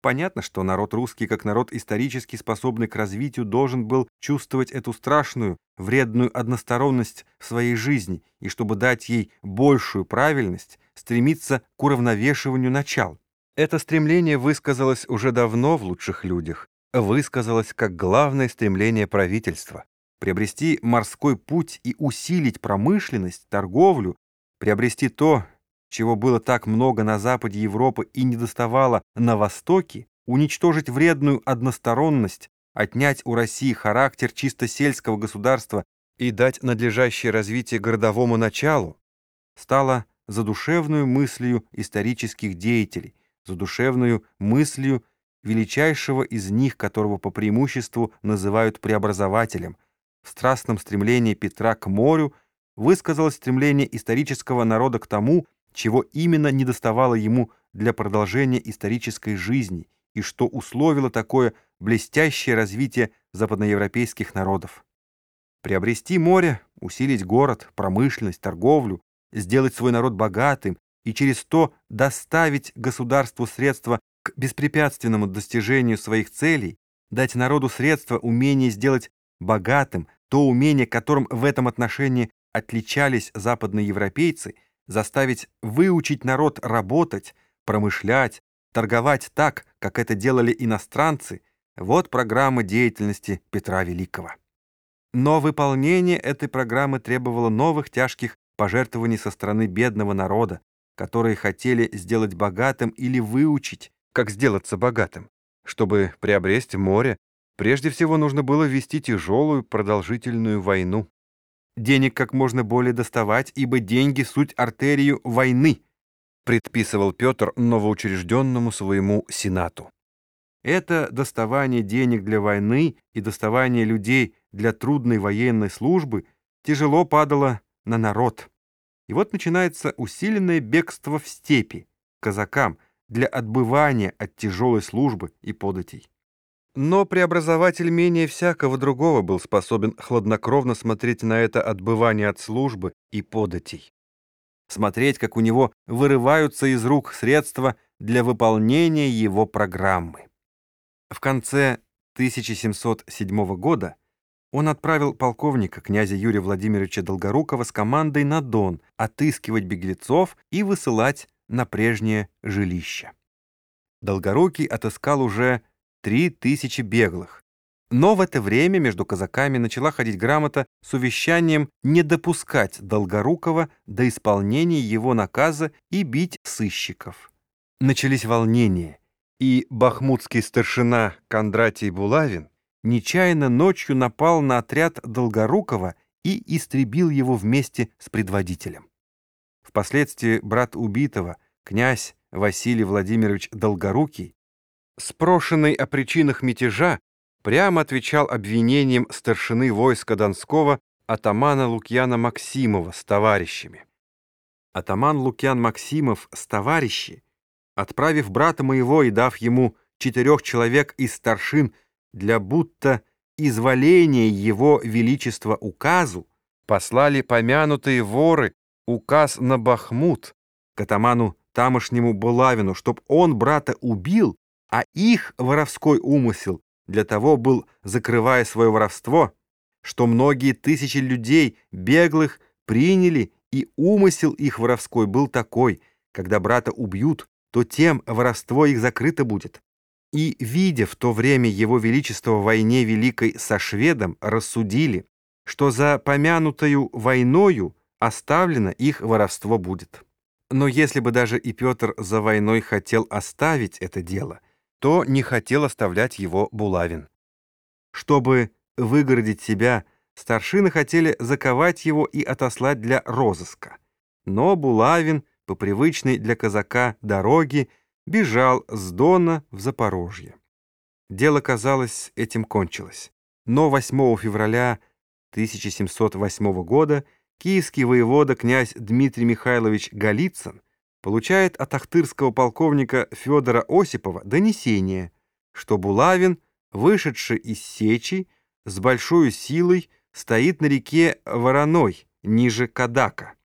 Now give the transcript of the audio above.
Понятно, что народ русский, как народ исторически способный к развитию, должен был чувствовать эту страшную, вредную односторонность в своей жизни, и чтобы дать ей большую правильность, стремиться к уравновешиванию начал. Это стремление высказалось уже давно в лучших людях, высказалось как главное стремление правительства. Приобрести морской путь и усилить промышленность, торговлю, приобрести то, чего было так много на западе Европы и не доставало на востоке, уничтожить вредную односторонность, отнять у России характер чисто сельского государства и дать надлежащее развитие городовому началу, стало задушевную мыслью исторических деятелей, задушевную мыслью величайшего из них, которого по преимуществу называют преобразователем. В страстном стремлении Петра к морю высказалось стремление исторического народа к тому, чего именно недоставало ему для продолжения исторической жизни и что условило такое блестящее развитие западноевропейских народов. Приобрести море, усилить город, промышленность, торговлю, сделать свой народ богатым и через то доставить государству средства к беспрепятственному достижению своих целей, дать народу средства, умение сделать богатым, то умение, которым в этом отношении отличались западные европейцы – заставить выучить народ работать, промышлять, торговать так, как это делали иностранцы, вот программа деятельности Петра Великого. Но выполнение этой программы требовало новых тяжких пожертвований со стороны бедного народа, которые хотели сделать богатым или выучить, как сделаться богатым. Чтобы приобрести море, прежде всего нужно было вести тяжелую продолжительную войну денег как можно более доставать, ибо деньги — суть артерию войны, предписывал Петр новоучрежденному своему сенату. Это доставание денег для войны и доставание людей для трудной военной службы тяжело падало на народ. И вот начинается усиленное бегство в степи, казакам, для отбывания от тяжелой службы и податей. Но преобразователь менее всякого другого был способен хладнокровно смотреть на это отбывание от службы и податей. Смотреть, как у него вырываются из рук средства для выполнения его программы. В конце 1707 года он отправил полковника князя Юрия Владимировича Долгорукова с командой на Дон отыскивать беглецов и высылать на прежнее жилище. Долгорукий отыскал уже три тысячи беглых. Но в это время между казаками начала ходить грамота с увещанием не допускать Долгорукова до исполнения его наказа и бить сыщиков. Начались волнения, и бахмутский старшина Кондратий Булавин нечаянно ночью напал на отряд Долгорукова и истребил его вместе с предводителем. Впоследствии брат убитого, князь Василий Владимирович Долгорукий, спрошенный о причинах мятежа, прямо отвечал обвинениям старшины войска Донского атамана Лукьяна Максимова с товарищами. Атаман Лукьян Максимов с товарищи, отправив брата моего и дав ему четырех человек из старшин для будто изволения его величества указу, послали помянутые воры указ на Бахмут к атаману тамошнему Булавину, чтоб он брата убил а их воровской умысел для того был, закрывая свое воровство, что многие тысячи людей, беглых, приняли, и умысел их воровской был такой, когда брата убьют, то тем воровство их закрыто будет. И, видя в то время его величество в войне великой со шведом, рассудили, что за помянутою войною оставлено их воровство будет. Но если бы даже и Петр за войной хотел оставить это дело — то не хотел оставлять его Булавин. Чтобы выгородить себя, старшины хотели заковать его и отослать для розыска. Но Булавин, по привычной для казака дороге, бежал с Дона в Запорожье. Дело, казалось, этим кончилось. Но 8 февраля 1708 года киевский воевода князь Дмитрий Михайлович Голицын получает от ахтырского полковника Федора Осипова донесение, что Булавин, вышедший из Сечи, с большой силой стоит на реке Вороной, ниже Кадака.